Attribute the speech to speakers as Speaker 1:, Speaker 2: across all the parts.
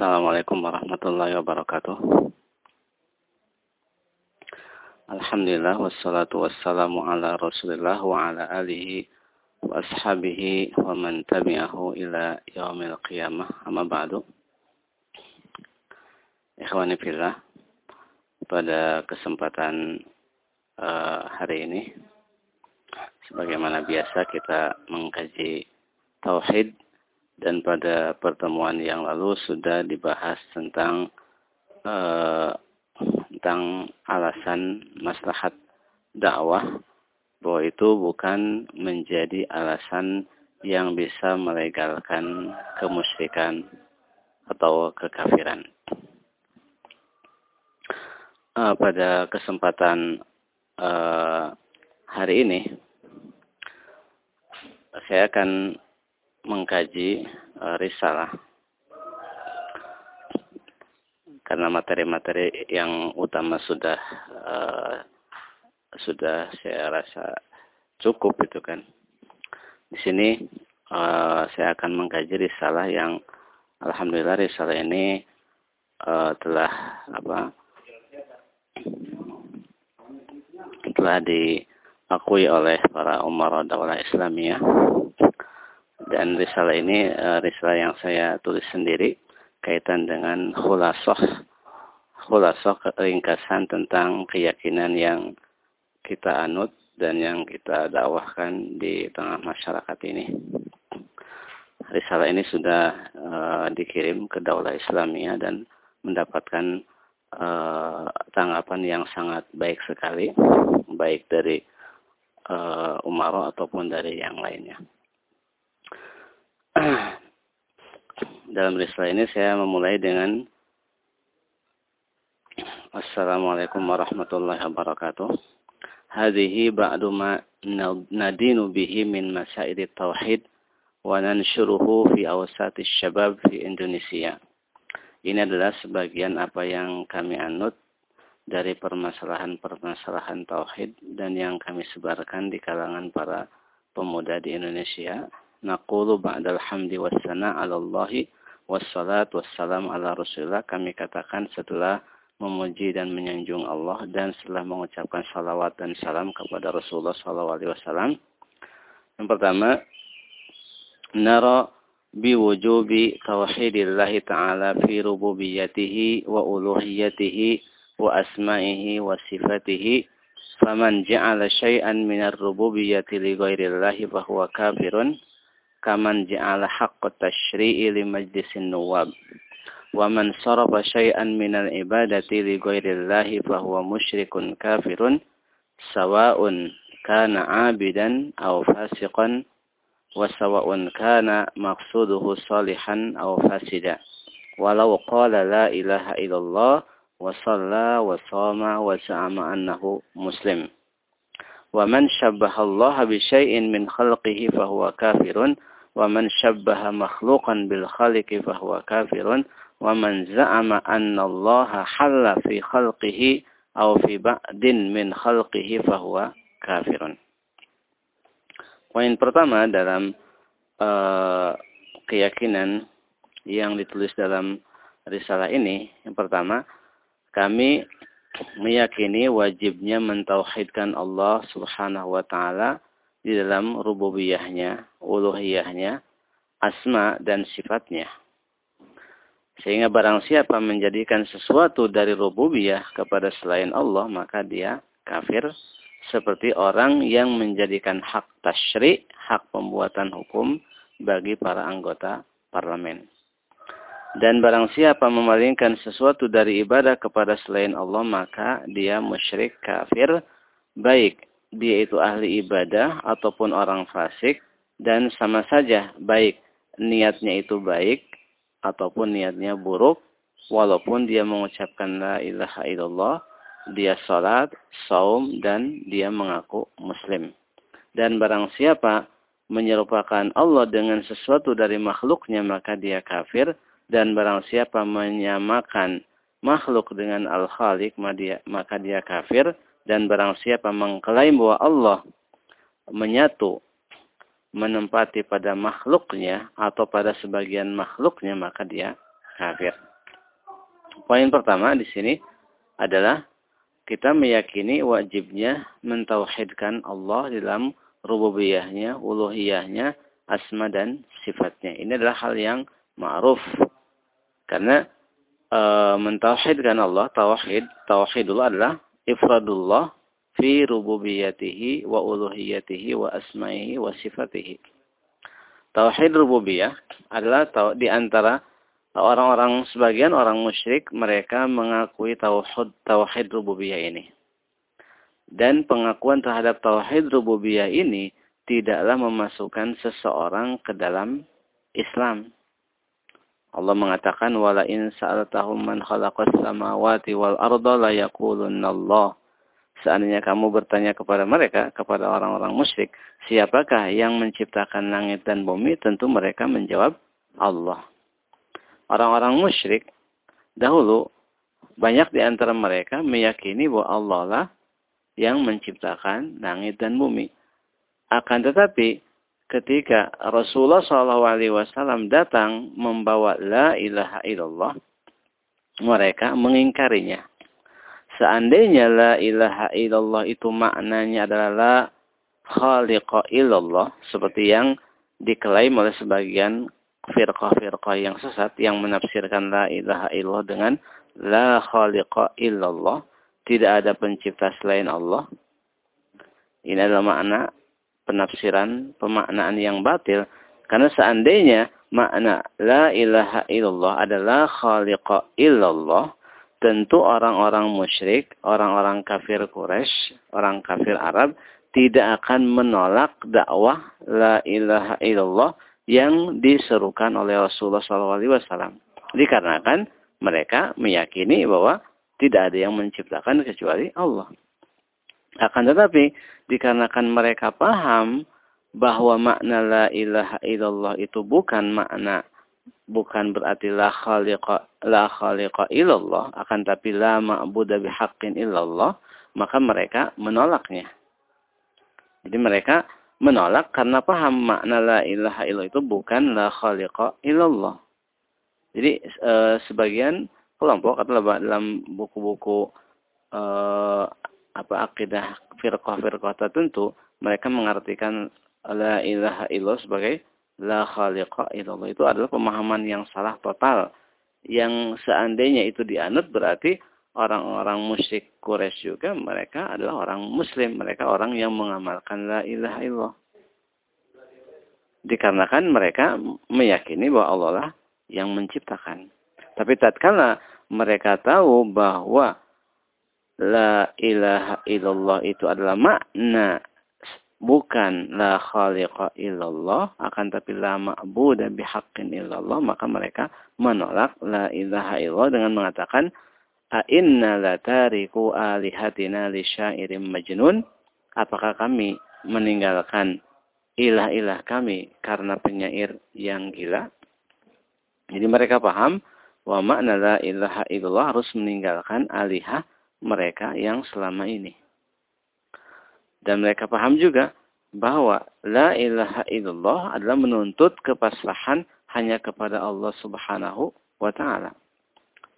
Speaker 1: Assalamualaikum warahmatullahi wabarakatuh. Alhamdulillah wassalatu wassalamu ala Rasulillah wa ala alihi wa ashabihi wa man tabi'ahu ila yaumil qiyamah. Amma ba'du. Ikhwani fillah, pada kesempatan uh, hari ini sebagaimana biasa kita mengkaji tauhid dan pada pertemuan yang lalu sudah dibahas tentang uh, tentang alasan maslahat dakwah bahwa itu bukan menjadi alasan yang bisa melegalkan kemusyrikan atau kekafiran. Uh, pada kesempatan uh, hari ini saya akan mengkaji uh, risalah. Karena materi-materi yang utama sudah uh, sudah saya rasa cukup itu kan. Di sini uh, saya akan mengkaji risalah yang alhamdulillah risalah ini uh, telah apa telah diakui oleh para umar daulah Islamiyah dan risalah ini uh, risalah yang saya tulis sendiri kaitan dengan khulasoh khulasoh ringkasan tentang keyakinan yang kita anut dan yang kita dakwahkan di tengah masyarakat ini. Risalah ini sudah uh, dikirim ke Daulah Islamia dan mendapatkan uh, tanggapan yang sangat baik sekali, baik dari uh, Umaro ataupun dari yang lainnya. Dalam risalah ini saya memulai dengan Assalamualaikum warahmatullahi wabarakatuh. Hadhihi ba'du ma nadinu bihi min masail tauhid wa nanshuruhu fi awsati syabab fi Indonesia. Ini adalah sebagian apa yang kami anut dari permasalahan-permasalahan tauhid dan yang kami sebarkan di kalangan para pemuda di Indonesia naqulu ba'dal hamdi wassana 'ala Allah wassalat wassalam ala Rasulillah. Kami katakan setelah memuji dan menyanjung Allah dan setelah mengucapkan salawat dan salam kepada Rasulullah wasallam. Yang pertama, nara biwujubi tauhidillah ta'ala fi rububiyyatihi wa uluhiyyatihi wa asma'ihi wa sifatihi. Faman ja'ala syai'an minar rububiyyati li ghairillahi fahuwa kafirun kaman ja'ala haqqa tashri'i li majlisin nuwab wa man sarafa syai'an minal ibadati li ghairillahi fahuwa musyrikun kafirun sawa'un kana 'abidan aw fasiqan wa sawa'un kana maqsuduhu salihan aw fasida walau qala la ilaha illallah wa shalla wa shama wa man الله bi syai'in min khalqihi fahuwa kafirun wa man syabbaha makhluqan bil khaliqi fahuwa kafirun wa man za'ama anna Allah halla fi khalqihi aw fi ba'din. Poin pertama dalam uh, keyakinan yang ditulis dalam risalah ini, yang pertama, kami meyakini wajibnya mentauhidkan Allah Subhanahu wa taala di dalam rububiyahnya, uluhiyahnya, asma dan sifatnya. Sehingga barang siapa menjadikan sesuatu dari rububiyah kepada selain Allah, maka dia kafir seperti orang yang menjadikan hak tasyri, hak pembuatan hukum bagi para anggota parlemen. Dan barang siapa memalingkan sesuatu dari ibadah kepada selain Allah, maka dia musyrik kafir, baik dia itu ahli ibadah ataupun orang fasik dan sama saja baik niatnya itu baik ataupun niatnya buruk walaupun dia mengucapkan la ilaha illallah dia salat, saum dan dia mengaku muslim. Dan barang siapa menyerupakan Allah dengan sesuatu dari makhluknya maka dia kafir dan barang siapa menyamakan makhluk dengan al-khaliq maka dia kafir dan barang siapa mengklaim bahwa Allah menyatu menempati pada makhluknya atau pada sebagian makhluknya maka dia kafir. Poin pertama di sini adalah kita meyakini wajibnya mentauhidkan Allah dalam rububiyahnya, uluhiyahnya, asma dan sifatnya. Ini adalah hal yang ma'ruf. Karena e, mentauhidkan Allah, tauhid, tauhidullah adalah ifradullah fi rububiyatihi wa uluhiyatihi wa asma'ihi wa sifatihi. Tauhid rububiyah adalah di antara orang-orang sebagian orang musyrik mereka mengakui tauhid tauhid rububiyah ini. Dan pengakuan terhadap tauhid rububiyah ini tidaklah memasukkan seseorang ke dalam Islam. Allah mengatakan wala in sa'altahum man khalaqas samawati wal arda la yaqulunna Allah. Seandainya kamu bertanya kepada mereka, kepada orang-orang musyrik, siapakah yang menciptakan langit dan bumi? Tentu mereka menjawab Allah. Orang-orang musyrik dahulu banyak di antara mereka meyakini bahwa Allah lah yang menciptakan langit dan bumi. Akan tetapi ketika Rasulullah SAW datang membawa la ilaha illallah, mereka mengingkarinya. Seandainya la ilaha illallah itu maknanya adalah la khaliqa illallah, seperti yang diklaim oleh sebagian firqah-firqah yang sesat yang menafsirkan la ilaha illallah dengan la khaliqa illallah, tidak ada pencipta selain Allah. Ini adalah makna penafsiran pemaknaan yang batil karena seandainya makna la ilaha illallah adalah khaliqa illallah tentu orang-orang musyrik, orang-orang kafir Quraisy, orang kafir Arab tidak akan menolak dakwah la ilaha illallah yang diserukan oleh Rasulullah SAW. Dikarenakan mereka meyakini bahwa tidak ada yang menciptakan kecuali Allah. Akan tetapi dikarenakan mereka paham bahwa makna la ilaha illallah itu bukan makna bukan berarti la khaliqa la khaliqa illallah akan tapi la ma'budu bihaqqin illallah maka mereka menolaknya. Jadi mereka menolak karena paham makna la ilaha illallah itu bukan la khaliqa illallah. Jadi e, sebagian kelompok atau dalam buku-buku e, apa akidah firqah-firqah tertentu mereka mengartikan la ilaha illallah sebagai la khaliqa illallah. Itu adalah pemahaman yang salah total. Yang seandainya itu dianut berarti orang-orang musyrik Quraisy juga mereka adalah orang muslim. Mereka orang yang mengamalkan la ilaha illallah. Dikarenakan mereka meyakini bahwa Allah lah yang menciptakan. Tapi tatkala mereka tahu bahwa la ilaha illallah itu adalah makna bukan la khaliqa illallah akan tapi la ma'budu bihaqqin illallah maka mereka menolak la ilaha illallah dengan mengatakan a inna la tariku alihatina li syairin majnun. Apakah kami meninggalkan ilah-ilah kami karena penyair yang gila? Jadi mereka paham bahwa makna la ilaha illallah harus meninggalkan alihah mereka yang selama ini. Dan mereka paham juga bahwa la ilaha illallah adalah menuntut kepasrahan hanya kepada Allah Subhanahu wa taala.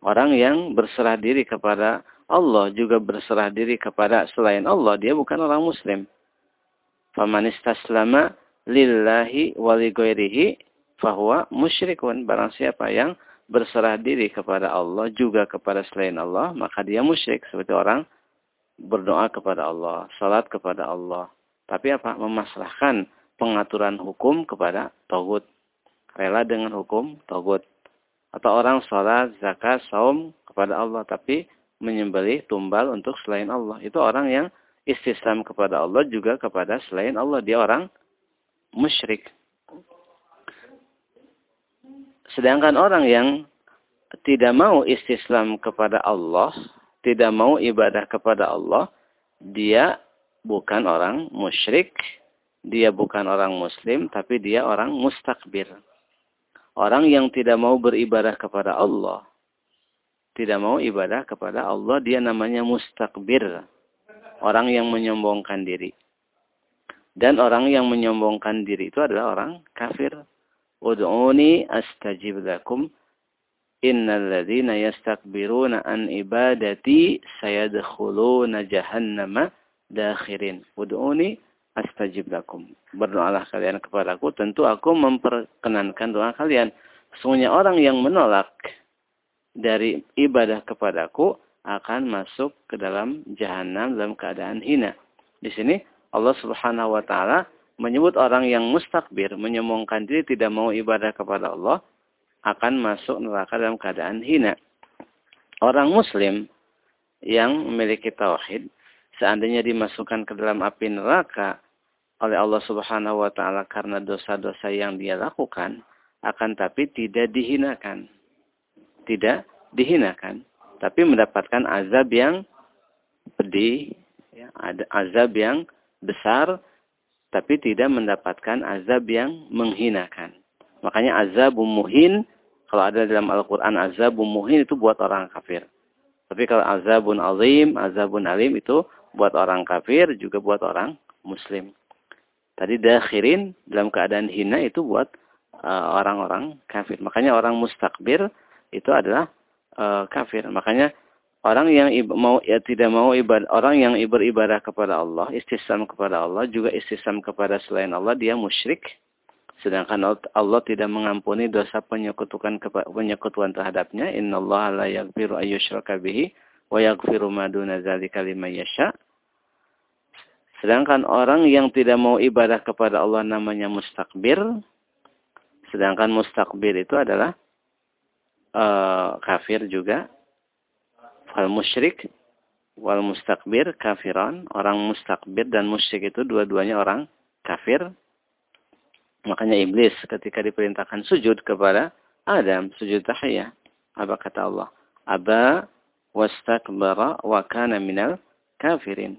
Speaker 1: Orang yang berserah diri kepada Allah juga berserah diri kepada selain Allah, dia bukan orang muslim. Faman istaslama lillahi wa li fahuwa musyrikun. Barang siapa yang berserah diri kepada Allah juga kepada selain Allah, maka dia musyrik seperti orang berdoa kepada Allah, salat kepada Allah. Tapi apa? Memasrahkan pengaturan hukum kepada togut. Rela dengan hukum togut. Atau orang salat, zakat, saum kepada Allah. Tapi menyembelih tumbal untuk selain Allah. Itu orang yang istislam kepada Allah juga kepada selain Allah. Dia orang musyrik. Sedangkan orang yang tidak mau istislam kepada Allah, tidak mau ibadah kepada Allah, dia bukan orang musyrik, dia bukan orang muslim, tapi dia orang mustakbir. Orang yang tidak mau beribadah kepada Allah, tidak mau ibadah kepada Allah, dia namanya mustakbir. Orang yang menyombongkan diri. Dan orang yang menyombongkan diri itu adalah orang kafir. Udu'uni astajib lakum. innal ladzina yastakbiruna an ibadati sayadkhuluna jahannama dakhirin. Ud'uni astajib lakum. Berdoalah kalian kepadaku, tentu aku memperkenankan doa kalian. Sesungguhnya orang yang menolak dari ibadah kepadaku akan masuk ke dalam jahanam dalam keadaan hina. Di sini Allah Subhanahu wa taala menyebut orang yang mustakbir, menyombongkan diri tidak mau ibadah kepada Allah akan masuk neraka dalam keadaan hina. Orang muslim yang memiliki tauhid seandainya dimasukkan ke dalam api neraka oleh Allah Subhanahu wa taala karena dosa-dosa yang dia lakukan akan tapi tidak dihinakan. Tidak dihinakan, tapi mendapatkan azab yang pedih, ya, azab yang besar tapi tidak mendapatkan azab yang menghinakan. Makanya azab muhin kalau ada dalam Al-Qur'an azab muhin itu buat orang kafir. Tapi kalau azabun azim, azabun alim itu buat orang kafir juga buat orang muslim. Tadi dakhirin dalam keadaan hina itu buat uh, orang-orang uh, kafir. Makanya orang mustakbir itu adalah uh, kafir. Makanya orang yang mau ya tidak mau ibadah orang yang beribadah kepada Allah istisam kepada Allah juga istisam kepada selain Allah dia musyrik. Sedangkan Allah tidak mengampuni dosa penyekutuan penyekutuan terhadapnya. Innallaha la yaghfiru ayyushraka bihi wa yaghfiru ma duna dzalika liman yasha. Sedangkan orang yang tidak mau ibadah kepada Allah namanya mustakbir sedangkan mustakbir itu adalah uh, kafir juga Fal musyrik wal mustakbir kafiran. Orang mustakbir dan musyrik itu dua-duanya orang kafir. Makanya iblis ketika diperintahkan sujud kepada Adam, sujud tahiyah. Apa kata Allah? Aba wastakbara wa kana minal kafirin.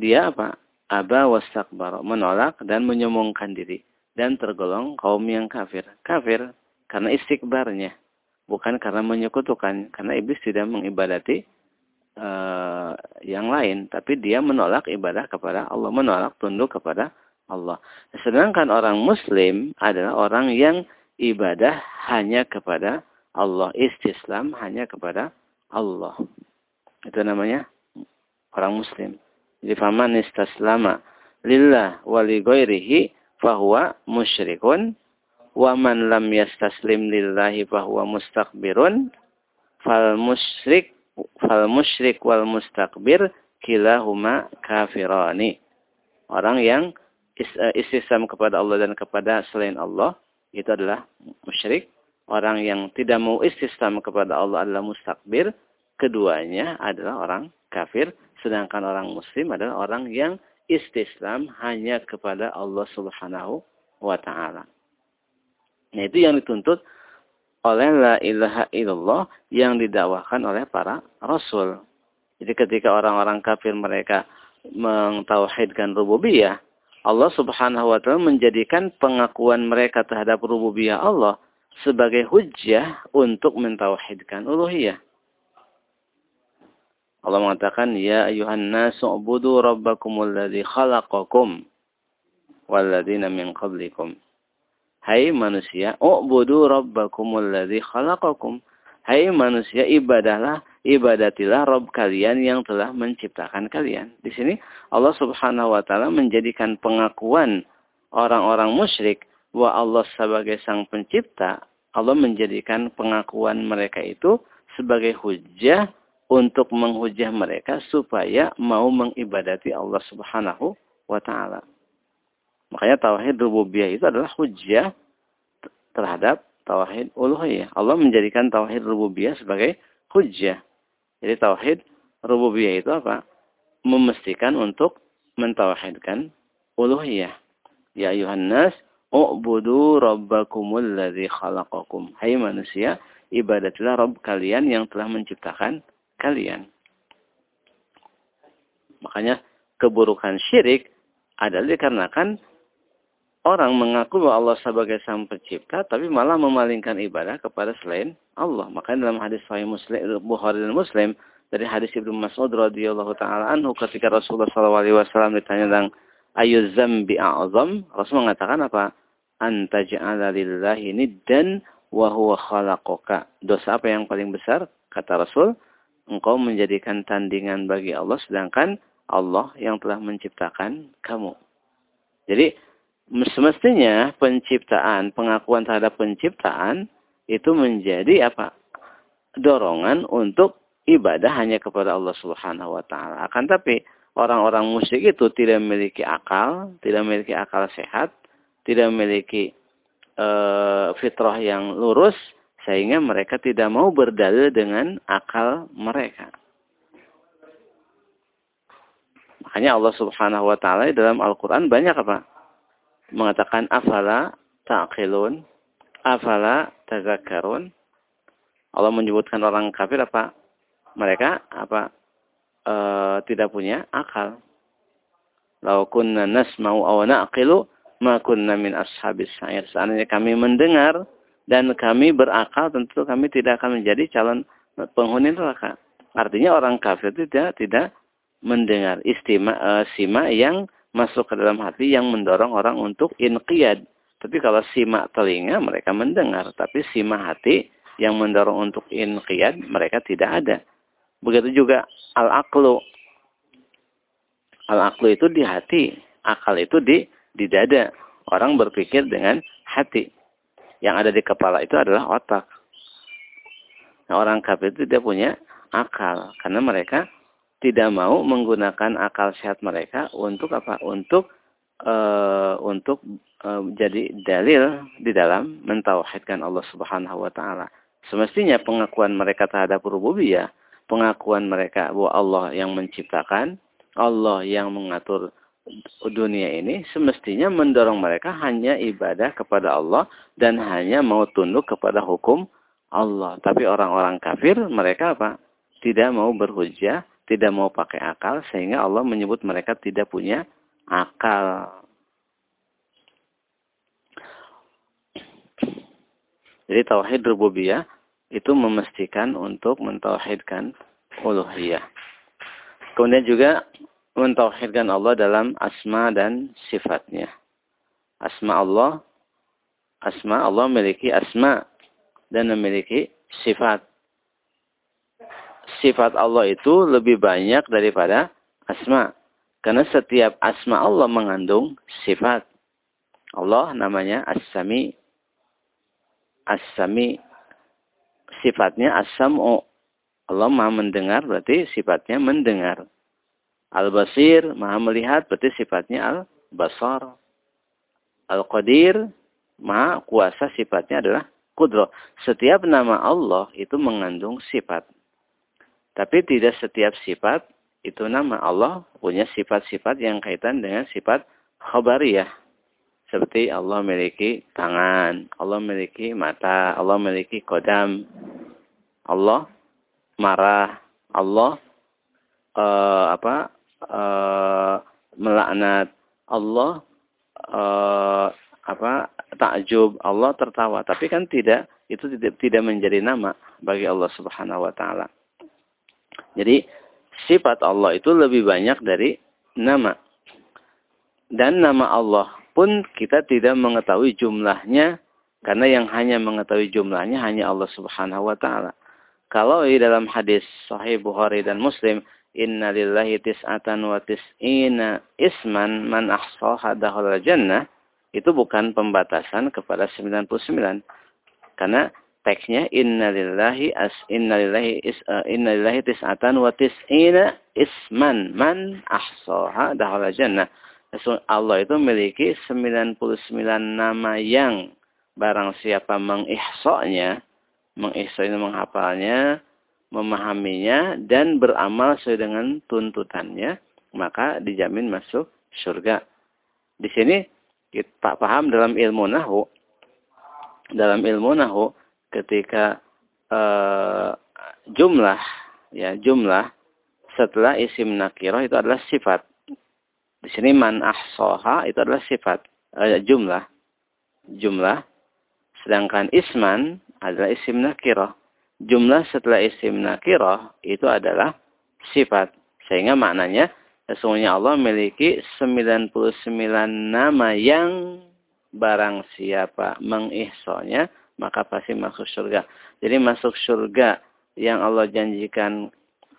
Speaker 1: Dia apa? Aba wastakbara. Menolak dan menyombongkan diri. Dan tergolong kaum yang kafir. Kafir karena istikbarnya bukan karena menyekutukan karena iblis tidak mengibadati uh, yang lain tapi dia menolak ibadah kepada Allah menolak tunduk kepada Allah. Sedangkan orang muslim adalah orang yang ibadah hanya kepada Allah istislam hanya kepada Allah. Itu namanya orang muslim. Jadi faman istaslama lillah wa li ghairihi fahuwa musyrikun wa man lam yastaslim lillahi fahuwa mustakbirun fal musyrik fal musyrik wal mustakbir kilahuma kafirani. Orang yang eh, istisam kepada Allah dan kepada selain Allah itu adalah musyrik. Orang yang tidak mau istisam kepada Allah adalah mustakbir keduanya adalah orang kafir sedangkan orang muslim adalah orang yang istislam hanya kepada Allah Subhanahu wa taala Nah itu yang dituntut oleh la ilaha illallah yang didakwakan oleh para rasul. Jadi ketika orang-orang kafir mereka mentauhidkan rububiyah, Allah Subhanahu wa taala menjadikan pengakuan mereka terhadap rububiyah Allah sebagai hujjah untuk mentauhidkan uluhiyah. Allah mengatakan, Ya ayuhan nasu ubudu rabbakumul ladzi khalaqakum walladzina min qablikum. Hai manusia, u'budu rabbakumul ladzi khalaqakum. Hai manusia, ibadahlah, ibadatilah Rabb kalian yang telah menciptakan kalian. Di sini Allah Subhanahu wa taala menjadikan pengakuan orang-orang musyrik bahwa Allah sebagai sang pencipta, Allah menjadikan pengakuan mereka itu sebagai hujah untuk menghujah mereka supaya mau mengibadati Allah Subhanahu wa taala. Makanya tauhid rububiyah itu adalah hujjah terhadap tauhid uluhiyah. Allah menjadikan tauhid rububiyah sebagai hujjah. Jadi tauhid rububiyah itu apa? Memastikan untuk mentauhidkan uluhiyah. Ya ayuhan nas, u'budu rabbakumul ladzi khalaqakum. Hai manusia, ibadatilah Rabb kalian yang telah menciptakan kalian. Makanya keburukan syirik adalah dikarenakan orang mengaku bahwa Allah sebagai sang pencipta tapi malah memalingkan ibadah kepada selain Allah. Makanya dalam hadis Sahih Muslim Bukhari dan Muslim dari hadis Ibnu Mas'ud radhiyallahu taala anhu ketika Rasulullah SAW ditanya tentang ayu zambi a'zam, Rasul mengatakan apa? Anta ja'ala lillahi niddan wa huwa khalaqaka. Dosa apa yang paling besar? Kata Rasul, engkau menjadikan tandingan bagi Allah sedangkan Allah yang telah menciptakan kamu. Jadi semestinya penciptaan, pengakuan terhadap penciptaan itu menjadi apa? dorongan untuk ibadah hanya kepada Allah Subhanahu wa taala. Akan tapi orang-orang musyrik itu tidak memiliki akal, tidak memiliki akal sehat, tidak memiliki e, fitrah yang lurus sehingga mereka tidak mau berdalil dengan akal mereka. Makanya Allah Subhanahu wa taala dalam Al-Qur'an banyak apa? Mengatakan afala taqilun, afala tazakkarun. Allah menyebutkan orang kafir apa? Mereka apa? E, tidak punya akal. Lau kunna nasma'u aw na'qilu ma kunna min ashabis sa'ir. Seandainya kami mendengar dan kami berakal tentu kami tidak akan menjadi calon penghuni neraka. Artinya orang kafir tidak tidak mendengar istima uh, sima yang masuk ke dalam hati yang mendorong orang untuk inqiyad. Tapi kalau simak telinga mereka mendengar, tapi simak hati yang mendorong untuk inqiyad mereka tidak ada. Begitu juga al-aqlu. Al-aqlu itu di hati, akal itu di di dada. Orang berpikir dengan hati. Yang ada di kepala itu adalah otak. Nah, orang kafir itu tidak punya akal karena mereka tidak mau menggunakan akal sehat mereka untuk apa? Untuk uh, untuk uh, jadi dalil di dalam mentauhidkan Allah Subhanahu wa taala. Semestinya pengakuan mereka terhadap rububiyah, pengakuan mereka bahwa Allah yang menciptakan, Allah yang mengatur dunia ini semestinya mendorong mereka hanya ibadah kepada Allah dan hanya mau tunduk kepada hukum Allah. Tapi orang-orang kafir mereka apa? Tidak mau berhujjah, tidak mau pakai akal sehingga Allah menyebut mereka tidak punya akal. Jadi tauhid rububiyah itu memastikan untuk mentauhidkan uluhiyah. Kemudian juga mentauhidkan Allah dalam asma dan sifatnya. Asma Allah, asma Allah memiliki asma dan memiliki sifat. Sifat Allah itu lebih banyak daripada asma. Karena setiap asma Allah mengandung sifat. Allah namanya As-Sami, as-sami sifatnya as-sam'u. Allah maha mendengar berarti sifatnya mendengar. Al-basir maha melihat berarti sifatnya al-basar. Al-qadir maha kuasa sifatnya adalah kudro. Setiap nama Allah itu mengandung sifat. Tapi tidak setiap sifat itu nama Allah punya sifat-sifat yang kaitan dengan sifat khabariyah. Seperti Allah memiliki tangan, Allah memiliki mata, Allah memiliki kodam, Allah marah, Allah uh, apa uh, melaknat, Allah uh, apa takjub, Allah tertawa. Tapi kan tidak itu tidak menjadi nama bagi Allah Subhanahu wa taala. Jadi sifat Allah itu lebih banyak dari nama. Dan nama Allah pun kita tidak mengetahui jumlahnya karena yang hanya mengetahui jumlahnya hanya Allah Subhanahu wa taala. Kalau di dalam hadis sahih Bukhari dan Muslim, inna lillahi tis'atan wa tis'ina isman man jannah, itu bukan pembatasan kepada 99. Karena teksnya inna lillahi as inna lillahi is uh, inna lillahi tis'atan wa tis'ina isman man ahsaha dakhala jannah. Allah itu memiliki 99 nama yang barang siapa mengihsoknya, mengihsoknya menghafalnya, memahaminya, dan beramal sesuai dengan tuntutannya, maka dijamin masuk surga. Di sini kita paham dalam ilmu nahu, dalam ilmu nahu ketika uh, jumlah ya jumlah setelah isim nakiro itu adalah sifat di sini man ahsoha itu adalah sifat uh, jumlah. Jumlah. Sedangkan isman adalah isim nakirah. Jumlah setelah isim nakirah itu adalah sifat. Sehingga maknanya sesungguhnya Allah memiliki 99 nama yang barang siapa mengihsonya maka pasti masuk surga. Jadi masuk surga yang Allah janjikan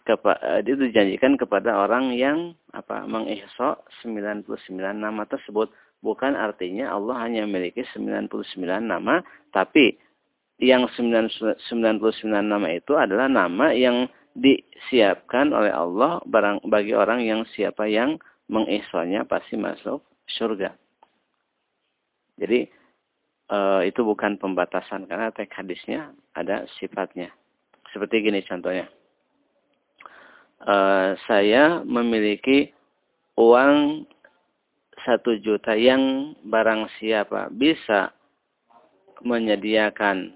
Speaker 1: kepada itu janjikan kepada orang yang apa mengihsa 99 nama tersebut bukan artinya Allah hanya memiliki 99 nama tapi yang 99 nama itu adalah nama yang disiapkan oleh Allah barang bagi orang yang siapa yang mengihsannya pasti masuk surga. Jadi e, itu bukan pembatasan karena teks hadisnya ada sifatnya. Seperti gini contohnya. E, saya memiliki uang satu juta yang barang siapa bisa menyediakan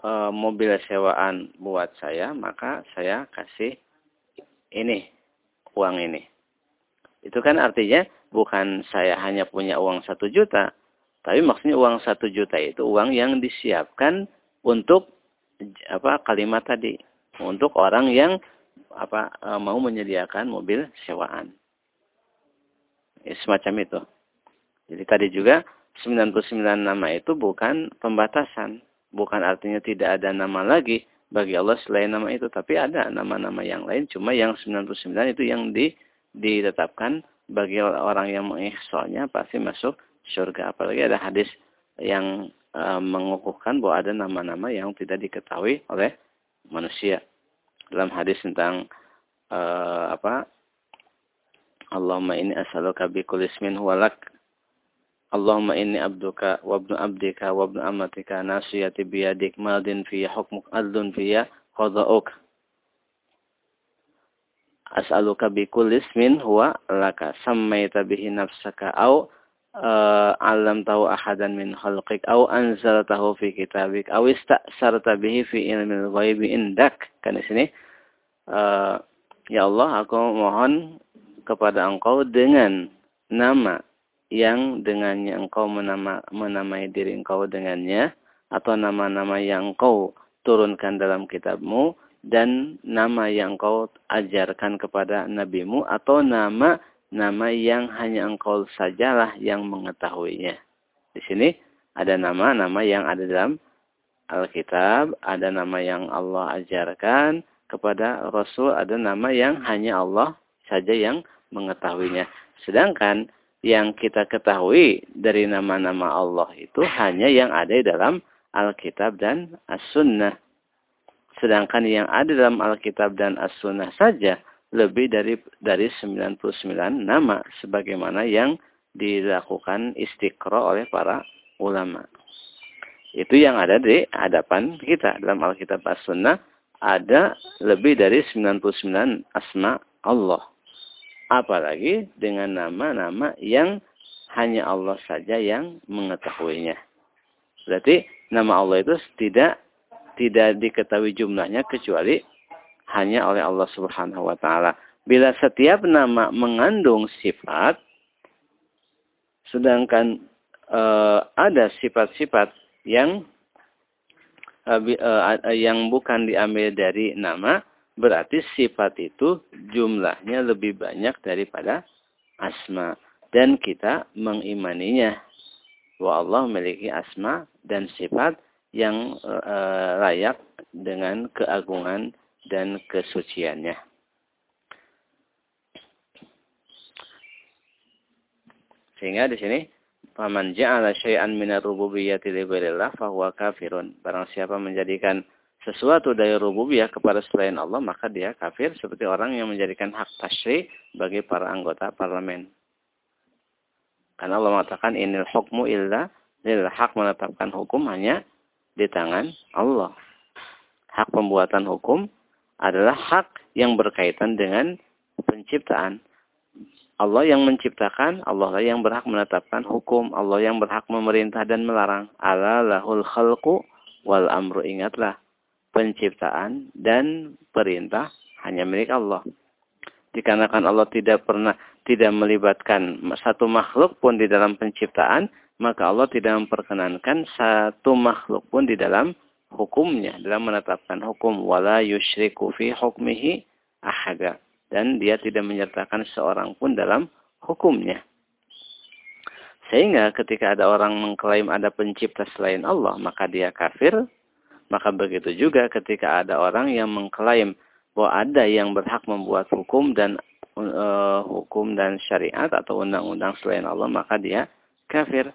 Speaker 1: e, mobil sewaan buat saya, maka saya kasih ini, uang ini. Itu kan artinya bukan saya hanya punya uang satu juta, tapi maksudnya uang satu juta itu uang yang disiapkan untuk apa kalimat tadi, untuk orang yang apa e, mau menyediakan mobil sewaan. Ya, semacam itu. Jadi tadi juga 99 nama itu bukan pembatasan. Bukan artinya tidak ada nama lagi bagi Allah selain nama itu. Tapi ada nama-nama yang lain. Cuma yang 99 itu yang di, ditetapkan bagi orang yang mengikhsalnya pasti masuk surga. Apalagi ada hadis yang e, mengukuhkan bahwa ada nama-nama yang tidak diketahui oleh manusia. Dalam hadis tentang e, apa Allahumma inni as'aluka bi kulli ismin huwa lak. Allahumma inni abduka wa ibnu abdika wa ibnu amatika nasiyati biyadik madin fi hukmuk adlun fiya qada'uk. As'aluka bi kulli ismin huwa laka sammaita bihi nafsaka au uh, alam tahu ahadan min khalqik au anzaltahu fi kitabik au ista'sarta bihi fi ilmil ghaibi indak. Kan di sini uh, ya Allah aku mohon kepada engkau dengan nama yang dengannya engkau menama, menamai diri engkau dengannya atau nama-nama yang engkau turunkan dalam kitabmu dan nama yang engkau ajarkan kepada nabimu atau nama nama yang hanya engkau sajalah yang mengetahuinya. Di sini ada nama-nama yang ada dalam Alkitab, ada nama yang Allah ajarkan kepada Rasul, ada nama yang hanya Allah saja yang mengetahuinya. Sedangkan yang kita ketahui dari nama-nama Allah itu hanya yang ada dalam Alkitab dan As-Sunnah. Sedangkan yang ada dalam Alkitab dan As-Sunnah saja lebih dari dari 99 nama sebagaimana yang dilakukan istiqra oleh para ulama. Itu yang ada di hadapan kita dalam Alkitab As-Sunnah ada lebih dari 99 asma Allah. Apalagi dengan nama-nama yang hanya Allah saja yang mengetahuinya. Berarti nama Allah itu tidak tidak diketahui jumlahnya kecuali hanya oleh Allah Subhanahu wa taala. Bila setiap nama mengandung sifat sedangkan uh, ada sifat-sifat yang uh, uh, yang bukan diambil dari nama, Berarti sifat itu jumlahnya lebih banyak daripada asma. Dan kita mengimaninya. Bahwa Allah memiliki asma dan sifat yang e, layak dengan keagungan dan kesuciannya. Sehingga di sini faman ja'ala syai'an minar rububiyyati li ghairillah fahuwa kafirun. Barang siapa menjadikan sesuatu dari rububiyah kepada selain Allah, maka dia kafir seperti orang yang menjadikan hak tasri bagi para anggota parlemen. Karena Allah mengatakan inil hukmu illa lil hak menetapkan hukum hanya di tangan Allah. Hak pembuatan hukum adalah hak yang berkaitan dengan penciptaan. Allah yang menciptakan, Allah lah yang berhak menetapkan hukum, Allah yang berhak memerintah dan melarang. Allah lahul khalqu wal amru ingatlah penciptaan dan perintah hanya milik Allah. Dikarenakan Allah tidak pernah tidak melibatkan satu makhluk pun di dalam penciptaan, maka Allah tidak memperkenankan satu makhluk pun di dalam hukumnya, dalam menetapkan hukum wala yusyriku fi hukmihi ahada dan dia tidak menyertakan seorang pun dalam hukumnya. Sehingga ketika ada orang mengklaim ada pencipta selain Allah, maka dia kafir. Maka begitu juga ketika ada orang yang mengklaim bahwa ada yang berhak membuat hukum dan uh, hukum dan syariat atau undang-undang selain Allah, maka dia kafir.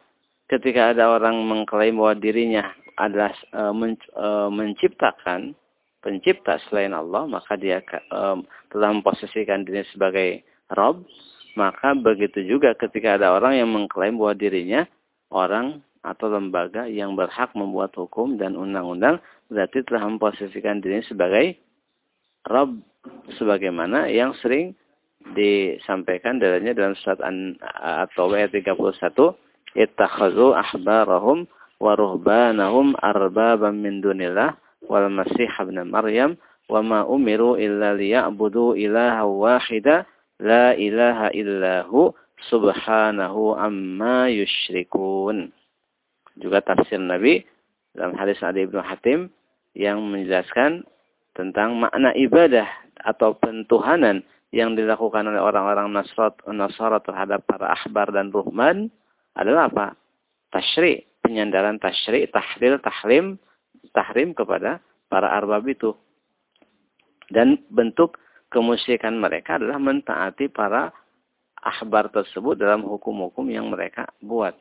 Speaker 1: Ketika ada orang mengklaim bahwa dirinya adalah uh, men, uh, menciptakan pencipta selain Allah, maka dia uh, telah memposisikan dirinya sebagai Rob, maka begitu juga ketika ada orang yang mengklaim bahwa dirinya orang atau lembaga yang berhak membuat hukum dan undang-undang, berarti telah memposisikan dirinya sebagai Rob, sebagaimana yang sering disampaikan dalilnya dalam surat atau ayat 31 ittakhadhu ahbarahum wa ruhbanahum arbaban min dunillah wal masih ibn maryam wa ma umiru illa liya'budu ilaha wahida La ilaha illahu subhanahu amma. Juga tafsir Nabi dalam hadis Adi Ibnu Hatim yang menjelaskan tentang makna ibadah atau pentuhanan yang dilakukan oleh orang-orang Nasara terhadap para ahbar dan ruhman adalah apa? Tashri, penyandaran tashri, tahlil, tahlim, tahrim kepada para arbab itu. Dan bentuk kemusyrikan mereka adalah mentaati para ahbar tersebut dalam hukum-hukum yang mereka buat.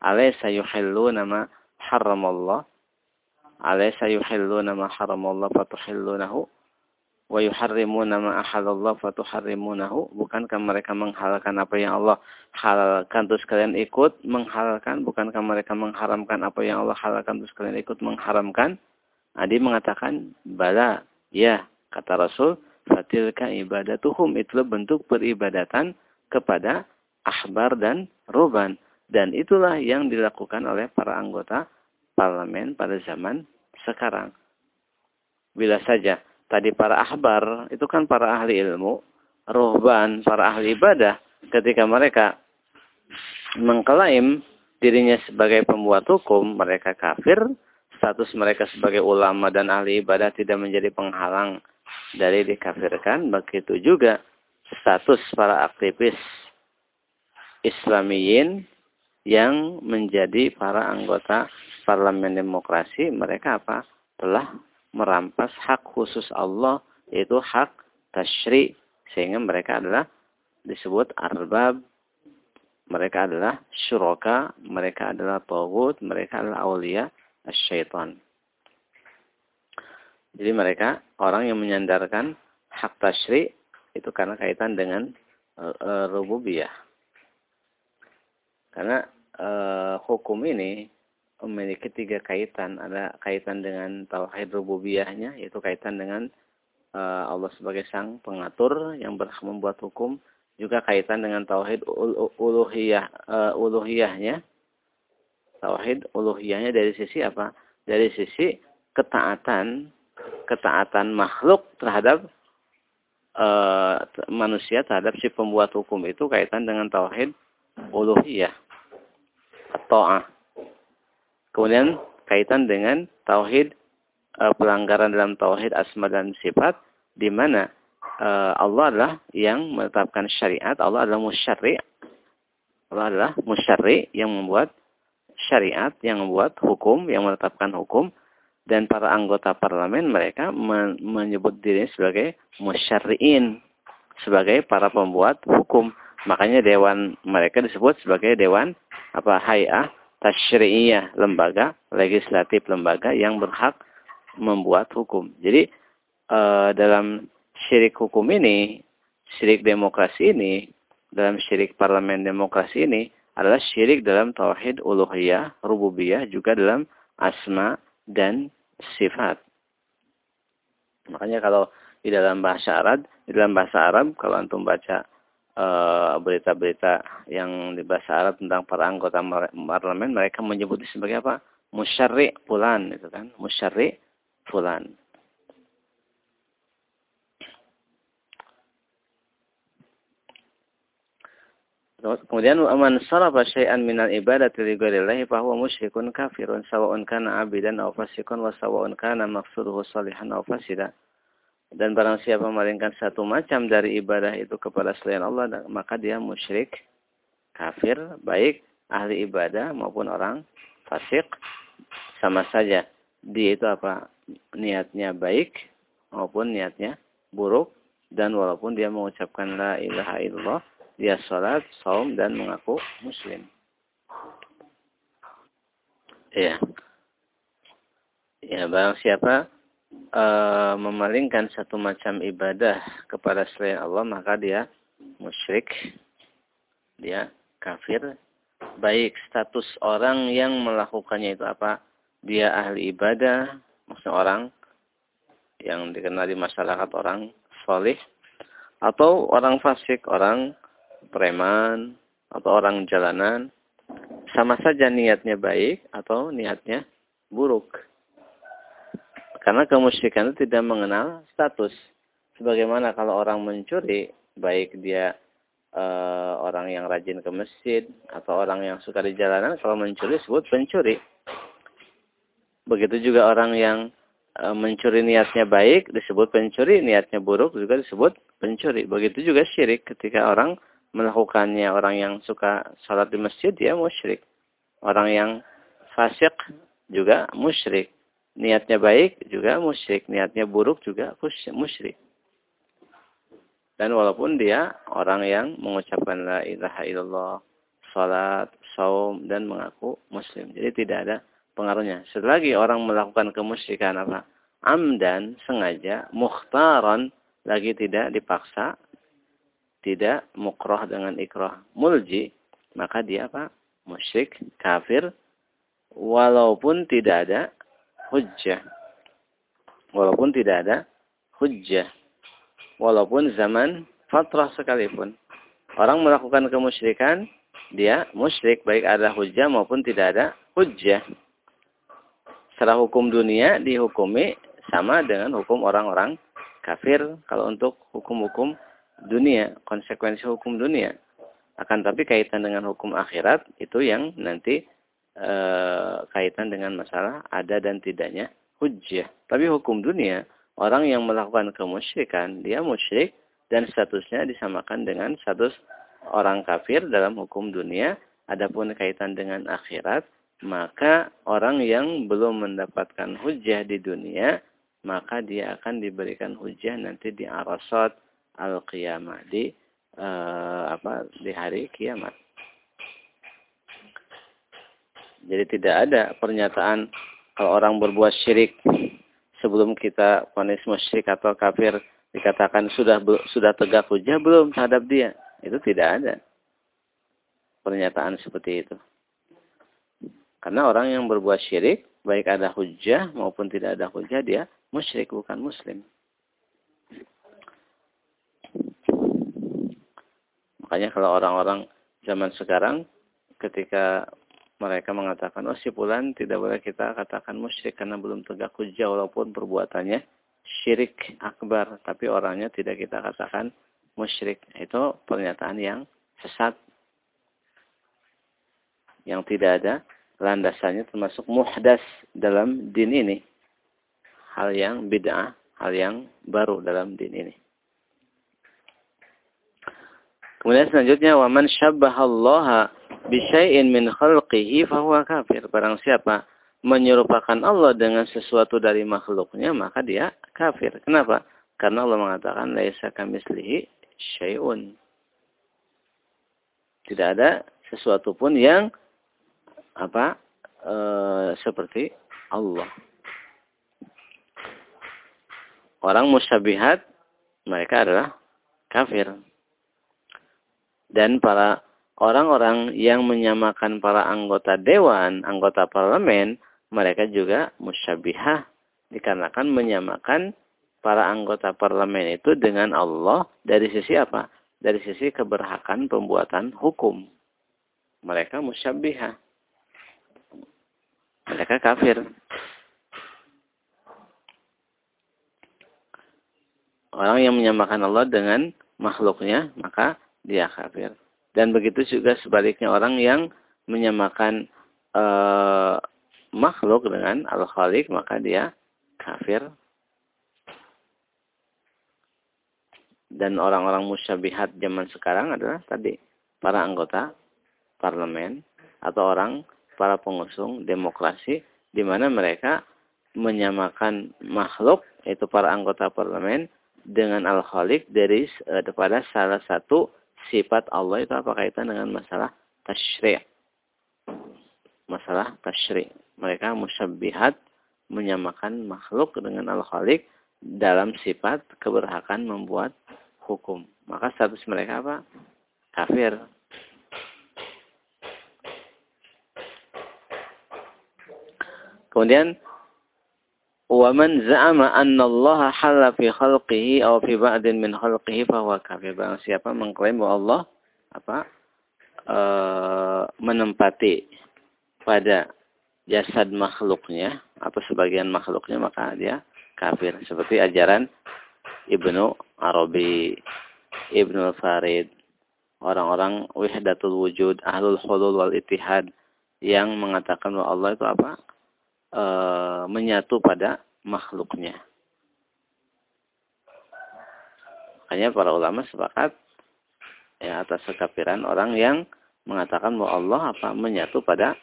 Speaker 1: Alaysa yuhilluna ma haramallah. Alaysa yuhilluna ma haramallah fatuhillunahu. Wa yuharrimuna ma ahalallah fatuharrimunahu. Bukankah mereka menghalalkan apa yang Allah halalkan terus kalian ikut menghalalkan? Bukankah mereka mengharamkan apa yang Allah halalkan terus kalian ikut mengharamkan? Adi mengatakan, bala, ya, Kata Rasul, fatilka ibadatuhum itu bentuk peribadatan kepada ahbar dan ruban. Dan itulah yang dilakukan oleh para anggota parlemen pada zaman sekarang. Bila saja tadi para ahbar itu kan para ahli ilmu, ruhban, para ahli ibadah, ketika mereka mengklaim dirinya sebagai pembuat hukum, mereka kafir, status mereka sebagai ulama dan ahli ibadah tidak menjadi penghalang dari dikafirkan, begitu juga status para aktivis Islamiyin yang menjadi para anggota parlemen demokrasi, mereka apa? Telah merampas hak khusus Allah, yaitu hak tashri, sehingga mereka adalah disebut arbab, mereka adalah syuraka, mereka adalah tawud, mereka adalah awliya syaitan. Jadi mereka orang yang menyandarkan hak tashri itu karena kaitan dengan uh, rububiyah. Karena uh, hukum ini memiliki tiga kaitan. Ada kaitan dengan tauhid rububiyahnya, yaitu kaitan dengan uh, Allah sebagai sang pengatur yang berhak membuat hukum. Juga kaitan dengan tauhid uluhiyah, uh, uluhiyahnya. Tauhid uluhiyahnya dari sisi apa? Dari sisi ketaatan ketaatan makhluk terhadap uh, manusia terhadap si pembuat hukum itu kaitan dengan tauhid uluhiyah atau Kemudian kaitan dengan tauhid uh, pelanggaran dalam tauhid asma dan sifat di mana uh, Allah adalah yang menetapkan syariat, Allah adalah musyarri. Allah adalah musyarri yang membuat syariat, yang membuat hukum, yang menetapkan hukum dan para anggota parlemen mereka men menyebut diri sebagai musyari'in sebagai para pembuat hukum makanya dewan mereka disebut sebagai dewan apa hayah tasyri'iyah lembaga legislatif lembaga yang berhak membuat hukum jadi e, dalam syirik hukum ini syirik demokrasi ini dalam syirik parlemen demokrasi ini adalah syirik dalam tauhid uluhiyah rububiyah juga dalam asma dan sifat. Makanya kalau di dalam bahasa Arab, di dalam bahasa Arab kalau antum baca berita-berita uh, yang di bahasa Arab tentang para anggota parlemen, mereka menyebut sebagai apa? Musyari fulan itu kan, musyari fulan. Kemudian man sarafa syai'an minal ibadati li ghairillahi fa huwa musyrikun kafirun sawa'un kana 'abidan aw fasikun wa sawa'un kana maqsuduhu salihan aw. Dan barang siapa memalingkan satu macam dari ibadah itu kepada selain Allah maka dia musyrik kafir baik ahli ibadah maupun orang fasik sama saja dia itu apa niatnya baik maupun niatnya buruk dan walaupun dia mengucapkan la ilaha illallah dia sholat, saum dan mengaku muslim. Ya. Ya, barang siapa e, memalingkan satu macam ibadah kepada selain Allah, maka dia musyrik. Dia kafir. Baik status orang yang melakukannya itu apa? Dia ahli ibadah, maksudnya orang yang dikenal di masyarakat orang soleh, atau orang fasik, orang preman, atau orang jalanan, sama saja niatnya baik atau niatnya buruk. Karena kemusyrikan itu tidak mengenal status. Sebagaimana kalau orang mencuri, baik dia e, orang yang rajin ke masjid atau orang yang suka di jalanan, kalau mencuri disebut pencuri. Begitu juga orang yang e, mencuri niatnya baik disebut pencuri, niatnya buruk juga disebut pencuri. Begitu juga syirik ketika orang melakukannya orang yang suka sholat di masjid dia musyrik. Orang yang fasik juga musyrik. Niatnya baik juga musyrik. Niatnya buruk juga musyrik. Dan walaupun dia orang yang mengucapkan la ilaha illallah, salat, saum, dan mengaku muslim. Jadi tidak ada pengaruhnya. Selagi orang melakukan kemusyrikan apa? Amdan, sengaja, mukhtaran, lagi tidak dipaksa, tidak mukroh dengan ikroh mulji, maka dia apa? Musyrik, kafir, walaupun tidak ada hujjah. Walaupun tidak ada hujjah. Walaupun zaman fatrah sekalipun. Orang melakukan kemusyrikan, dia musyrik, baik ada hujjah maupun tidak ada hujjah. Secara hukum dunia dihukumi sama dengan hukum orang-orang kafir kalau untuk hukum-hukum dunia, konsekuensi hukum dunia. Akan tapi kaitan dengan hukum akhirat itu yang nanti e, kaitan dengan masalah ada dan tidaknya hujjah. Tapi hukum dunia, orang yang melakukan kemusyrikan, dia musyrik dan statusnya disamakan dengan status orang kafir dalam hukum dunia. Adapun kaitan dengan akhirat, maka orang yang belum mendapatkan hujjah di dunia, maka dia akan diberikan hujjah nanti di arasat al-qiyamah di uh, apa di hari kiamat. Jadi tidak ada pernyataan kalau orang berbuat syirik sebelum kita ponis musyrik atau kafir dikatakan sudah sudah tegak hujah belum terhadap dia. Itu tidak ada pernyataan seperti itu. Karena orang yang berbuat syirik baik ada hujah maupun tidak ada hujah dia musyrik bukan muslim. Makanya kalau orang-orang zaman sekarang ketika mereka mengatakan, oh si Pulan tidak boleh kita katakan musyrik karena belum tegak hujah walaupun perbuatannya syirik akbar. Tapi orangnya tidak kita katakan musyrik. Itu pernyataan yang sesat. Yang tidak ada landasannya termasuk muhdas dalam din ini. Hal yang bid'ah, hal yang baru dalam din ini. Kemudian selanjutnya waman syabbahallaha bisyai'in min khalqihi fahuwa kafir. Barang siapa menyerupakan Allah dengan sesuatu dari makhluknya maka dia kafir. Kenapa? Karena Allah mengatakan laisa kamislihi syai'un. Tidak ada sesuatu pun yang apa e, seperti Allah. Orang musyabihat mereka adalah kafir dan para orang-orang yang menyamakan para anggota dewan, anggota parlemen, mereka juga musyabihah dikarenakan menyamakan para anggota parlemen itu dengan Allah dari sisi apa? Dari sisi keberhakan pembuatan hukum. Mereka musyabihah. Mereka kafir. Orang yang menyamakan Allah dengan makhluknya, maka dia kafir. Dan begitu juga sebaliknya orang yang menyamakan e, makhluk dengan Al-Khaliq, maka dia kafir. Dan orang-orang musyabihat zaman sekarang adalah tadi para anggota parlemen atau orang para pengusung demokrasi di mana mereka menyamakan makhluk yaitu para anggota parlemen dengan al-khaliq dari uh, pada salah satu sifat Allah itu apa kaitan dengan masalah tasyri'. Masalah tasyri'. Mereka musyabbihat menyamakan makhluk dengan al-khaliq dalam sifat keberhakan membuat hukum. Maka status mereka apa? Kafir. Kemudian ومن زعم أن الله حل في خلقه أو في بعض من خلقه فهو kafir. Barang siapa mengklaim bahwa Allah apa e, menempati pada jasad makhluknya atau sebagian makhluknya maka dia kafir. Seperti ajaran Ibnu Arabi, Ibnu Farid, orang-orang wihdatul wujud, ahlul hulul wal itihad yang mengatakan bahwa Allah itu apa? E, menyatu pada makhluknya. Makanya para ulama sepakat ya atas kekafiran orang yang mengatakan bahwa Allah apa menyatu pada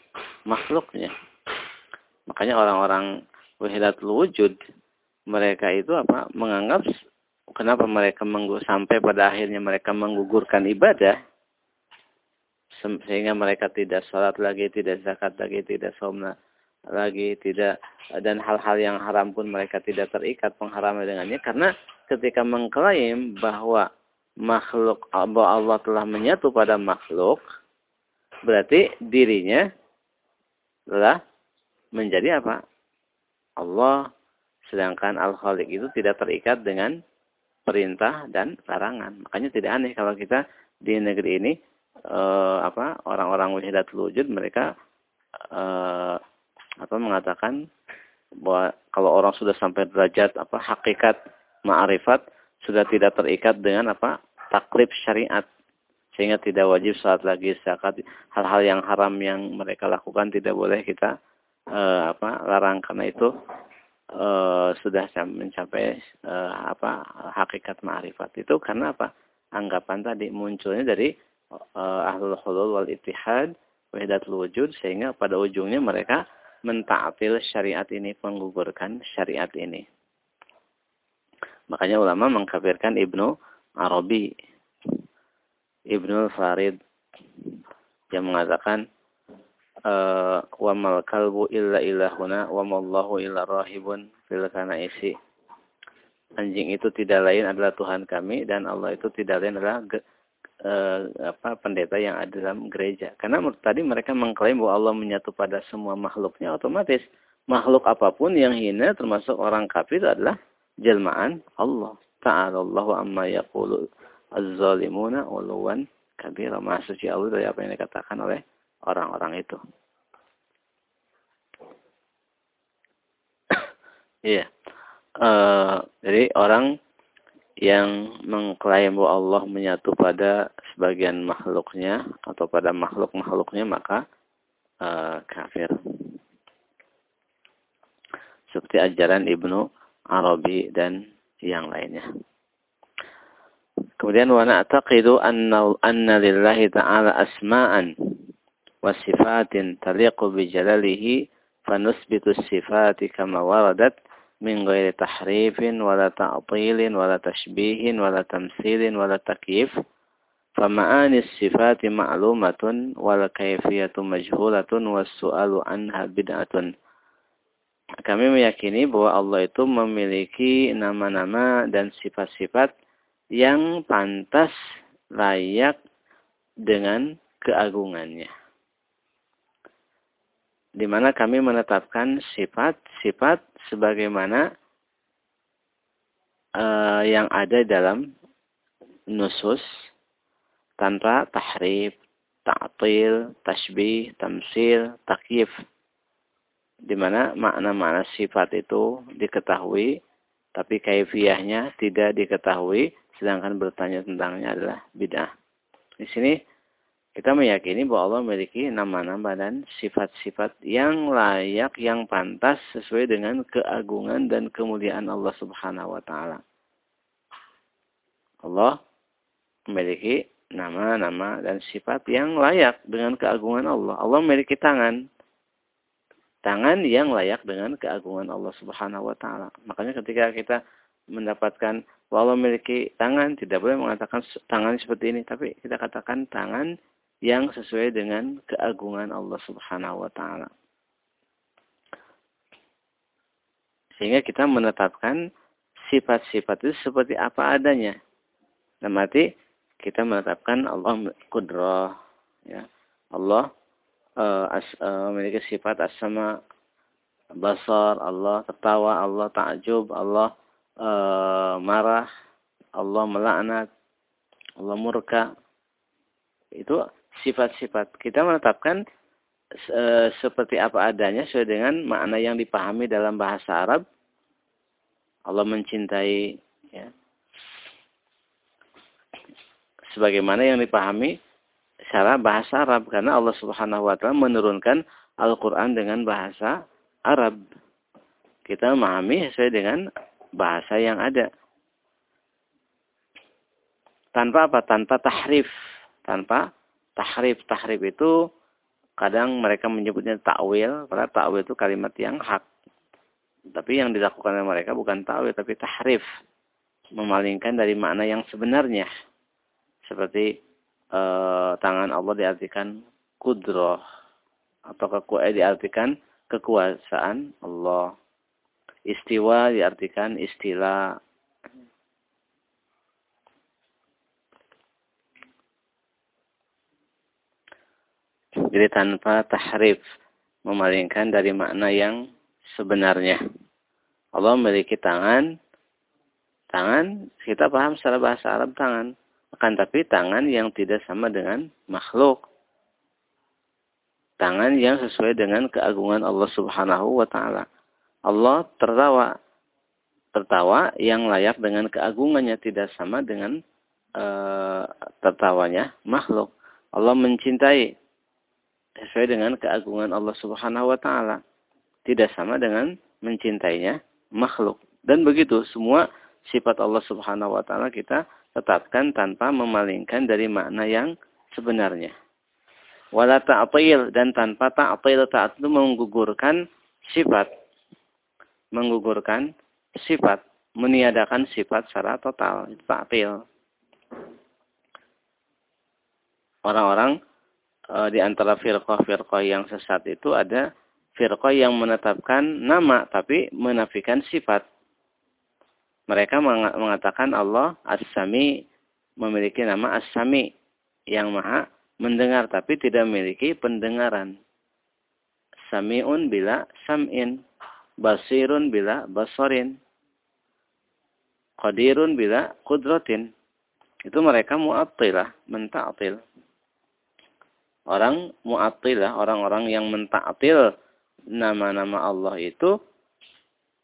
Speaker 1: makhluknya. Makanya orang-orang wahidatul wujud mereka itu apa menganggap kenapa mereka menggu, sampai pada akhirnya mereka menggugurkan ibadah sehingga mereka tidak sholat lagi, tidak zakat lagi, tidak somna lagi tidak dan hal-hal yang haram pun mereka tidak terikat pengharaman dengannya karena ketika mengklaim bahwa makhluk bahwa Allah telah menyatu pada makhluk berarti dirinya telah menjadi apa? Allah sedangkan Al-Khaliq itu tidak terikat dengan perintah dan larangan. Makanya tidak aneh kalau kita di negeri ini eh, apa orang-orang wahidatul wujud mereka eh, apa mengatakan bahwa kalau orang sudah sampai derajat apa hakikat ma'rifat sudah tidak terikat dengan apa taklif syariat. Sehingga tidak wajib saat lagi zakat hal-hal yang haram yang mereka lakukan tidak boleh kita uh, apa larang. Karena itu uh, sudah mencapai uh, apa hakikat ma'rifat. Itu karena apa anggapan tadi munculnya dari ahlul hulul wal ittihad wahidatul wujud. Sehingga pada ujungnya mereka mentaatil syariat ini, menggugurkan syariat ini. Makanya ulama mengkafirkan Ibnu Arabi, Ibnu Farid yang mengatakan eh, wa mal kalbu illa ilahuna wa mallahu illa rahibun fil isi. Anjing itu tidak lain adalah Tuhan kami dan Allah itu tidak lain adalah uh, apa pendeta yang ada dalam gereja. Karena tadi mereka mengklaim bahwa Allah menyatu pada semua makhluknya otomatis makhluk apa pun yang hina termasuk orang kafir adalah jelmaan Allah. Ta'ala Allah amma yaqulu az-zalimuna uluwan kabira. Maha Allah dari apa yang dikatakan oleh orang-orang itu. Iya. yeah. uh, jadi orang yang mengklaim bahwa Allah menyatu pada sebagian makhluknya atau pada makhluk-makhluknya maka uh, kafir. Seperti ajaran Ibnu Arabi dan yang lainnya. Kemudian wa na'taqidu anna anna lillahi ta'ala asma'an wa sifatin taliqu bi jalalihi fanusbitu sifati kama waradat min ghairi tahrifin wala ta'tilin wala tashbihin wala tamsilin wala takyif. Fama'ani sifati ma'lumatun wal kaifiyatu majhulatun was su'alu anha bid'atun. Kami meyakini bahwa Allah itu memiliki nama-nama dan sifat-sifat yang pantas layak dengan keagungannya di mana kami menetapkan sifat-sifat sebagaimana uh, yang ada dalam nusus tanpa tahrif, ta'til, tasbih, tamsil, takyif. Di mana makna-makna sifat itu diketahui, tapi kaifiyahnya tidak diketahui, sedangkan bertanya tentangnya adalah bid'ah. Di sini kita meyakini bahwa Allah memiliki nama-nama dan sifat-sifat yang layak, yang pantas sesuai dengan keagungan dan kemuliaan Allah Subhanahu wa taala. Allah memiliki nama-nama dan sifat yang layak dengan keagungan Allah. Allah memiliki tangan. Tangan yang layak dengan keagungan Allah Subhanahu wa taala. Makanya ketika kita mendapatkan Allah memiliki tangan, tidak boleh mengatakan tangan seperti ini, tapi kita katakan tangan yang sesuai dengan keagungan Allah Subhanahu wa taala. Sehingga kita menetapkan sifat-sifat itu seperti apa adanya. Nah, mati kita menetapkan Allah kudrah ya. Allah uh, as, uh, memiliki sifat as-sama basar, Allah tertawa, Allah takjub, Allah uh, marah, Allah melaknat, Allah murka. Itu sifat-sifat. Kita menetapkan uh, seperti apa adanya sesuai dengan makna yang dipahami dalam bahasa Arab. Allah mencintai ya, sebagaimana yang dipahami secara bahasa Arab karena Allah Subhanahu wa taala menurunkan Al-Qur'an dengan bahasa Arab. Kita memahami sesuai dengan bahasa yang ada. Tanpa apa? Tanpa tahrif. Tanpa tahrif. Tahrif itu kadang mereka menyebutnya takwil, karena takwil itu kalimat yang hak. Tapi yang dilakukan oleh mereka bukan takwil, tapi tahrif. Memalingkan dari makna yang sebenarnya. Seperti e, tangan Allah diartikan kudroh. Atau kekuasaan diartikan kekuasaan Allah. Istiwa diartikan istilah. Jadi tanpa tahrif. Memalingkan dari makna yang sebenarnya. Allah memiliki tangan. Tangan, kita paham secara bahasa Arab tangan akan tapi tangan yang tidak sama dengan makhluk. Tangan yang sesuai dengan keagungan Allah Subhanahu wa taala. Allah tertawa. Tertawa yang layak dengan keagungannya tidak sama dengan uh, tertawanya makhluk. Allah mencintai sesuai dengan keagungan Allah Subhanahu wa taala. Tidak sama dengan mencintainya makhluk. Dan begitu semua sifat Allah Subhanahu wa taala kita tetapkan tanpa memalingkan dari makna yang sebenarnya. Wala ta'til dan tanpa ta'til itu menggugurkan sifat. Menggugurkan sifat. Meniadakan sifat secara total. Ta'til. Orang-orang e, di antara firqah-firqah yang sesat itu ada firqah yang menetapkan nama tapi menafikan sifat. Mereka mengatakan Allah As-Sami memiliki nama As-Sami yang maha mendengar tapi tidak memiliki pendengaran. Sami'un bila sam'in. Basirun bila basorin. Qadirun bila kudrotin. Itu mereka mu'attilah, menta'atil. Orang mu'attilah, orang-orang yang menta'atil nama-nama Allah itu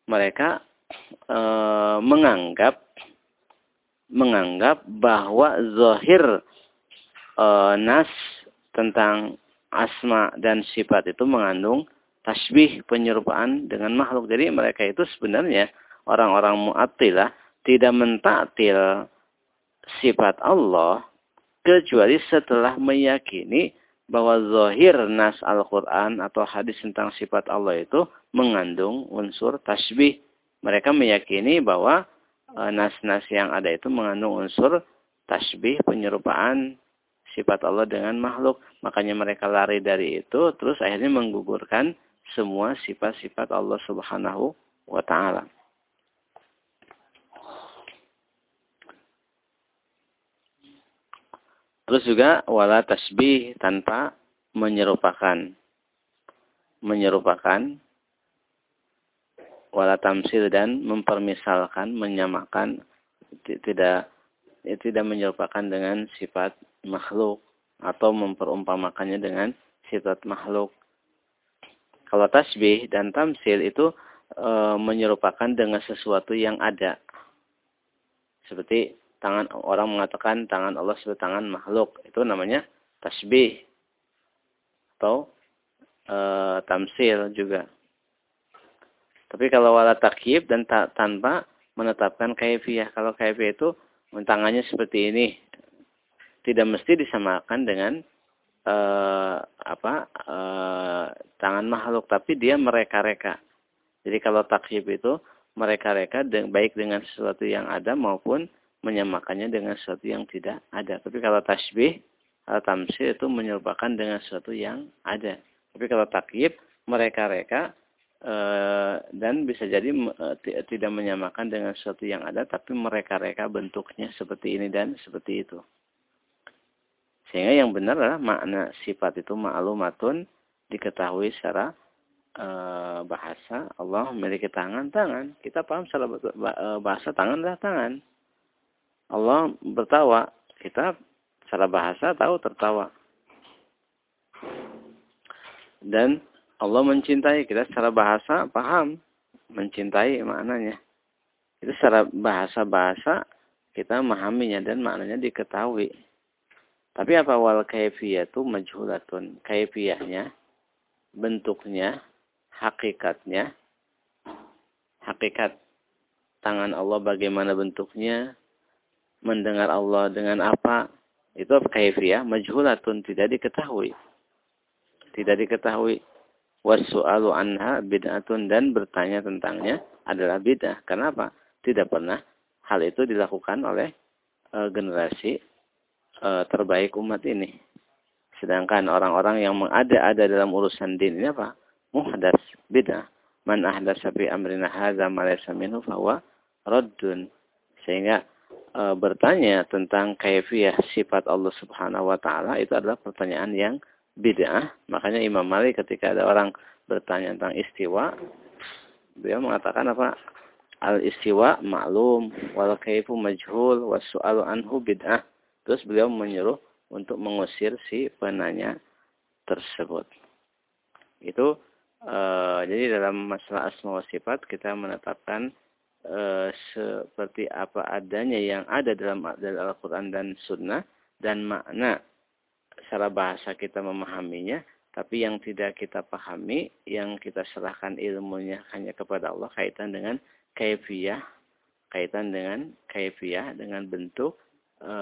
Speaker 1: mereka e, menganggap menganggap bahwa zahir e, nas tentang asma dan sifat itu mengandung tasbih penyerupaan dengan makhluk. Jadi mereka itu sebenarnya orang-orang mu'attilah tidak mentaktil sifat Allah kecuali setelah meyakini bahwa zahir nas Al-Quran atau hadis tentang sifat Allah itu mengandung unsur tasbih mereka meyakini bahwa e, nas-nas yang ada itu mengandung unsur tasbih, penyerupaan sifat Allah dengan makhluk. Makanya mereka lari dari itu, terus akhirnya menggugurkan semua sifat-sifat Allah subhanahu wa ta'ala. Terus juga wala tasbih tanpa menyerupakan. Menyerupakan wala tamsil dan mempermisalkan, menyamakan tidak ya, tidak menyerupakan dengan sifat makhluk atau memperumpamakannya dengan sifat makhluk. Kalau tasbih dan tamsil itu e, menyerupakan dengan sesuatu yang ada. Seperti tangan orang mengatakan tangan Allah seperti tangan makhluk, itu namanya tasbih atau e, tamsil juga. Tapi kalau wala takyib dan ta tanpa menetapkan kaifiyah. Kalau kaifiyah itu tangannya seperti ini. tidak mesti disamakan dengan uh, apa uh, tangan makhluk tapi dia mereka-reka. Jadi kalau takyib itu mereka-reka baik dengan sesuatu yang ada maupun menyamakannya dengan sesuatu yang tidak ada. Tapi kalau tasbih atau tamsil itu menyerupakan dengan sesuatu yang ada. Tapi kalau takyib mereka-reka e, dan bisa jadi e, tidak menyamakan dengan sesuatu yang ada tapi mereka-reka bentuknya seperti ini dan seperti itu. Sehingga yang benar adalah makna sifat itu ma'lumatun diketahui secara e, bahasa Allah memiliki tangan tangan. Kita paham secara bahasa tangan adalah tangan. Allah bertawa, kita secara bahasa tahu tertawa. Dan Allah mencintai kita secara bahasa paham mencintai maknanya. Itu secara bahasa-bahasa kita memahaminya dan maknanya diketahui. Tapi apa wal kaifiyatu majhulatun? Kaifiyahnya, bentuknya, hakikatnya, hakikat tangan Allah bagaimana bentuknya, mendengar Allah dengan apa? Itu kaifiyah? Majhulatun tidak diketahui. Tidak diketahui. Wasu'alu anha bid'atun dan bertanya tentangnya adalah bid'ah. Kenapa? Tidak pernah hal itu dilakukan oleh e, generasi e, terbaik umat ini. Sedangkan orang-orang yang mengada-ada dalam urusan din ini apa? Muhdas bid'ah. Man ahdasa fi amrina hadza ma laysa minhu fahuwa raddun. Sehingga e, bertanya tentang kaifiyah sifat Allah Subhanahu wa taala itu adalah pertanyaan yang bid'ah. Makanya Imam Malik ketika ada orang bertanya tentang istiwa, beliau mengatakan apa? Al istiwa maklum wal kaifu majhul was su'alu anhu bid'ah. Terus beliau menyuruh untuk mengusir si penanya tersebut. Itu e, jadi dalam masalah asma wa sifat kita menetapkan e, seperti apa adanya yang ada dalam, dalam Al-Quran dan Sunnah dan makna secara bahasa kita memahaminya tapi yang tidak kita pahami yang kita serahkan ilmunya hanya kepada Allah kaitan dengan kaifiyah kaitan dengan kaifiyah dengan bentuk e,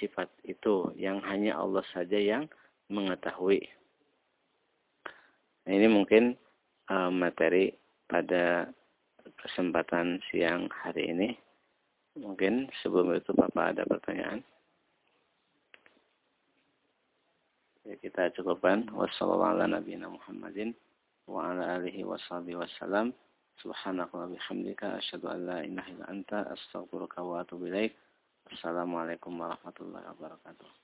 Speaker 1: sifat itu yang hanya Allah saja yang mengetahui. Nah, ini mungkin e, materi pada kesempatan siang hari ini. Mungkin sebelum itu Bapak ada pertanyaan. Ya, kita cukupkan. Wassalamualaikum warahmatullahi wa ala alihi wasallam. Subhanaka wa bihamdika asyhadu an la ilaha illa anta astaghfiruka wa atubu ilaik. Assalamualaikum warahmatullahi wabarakatuh.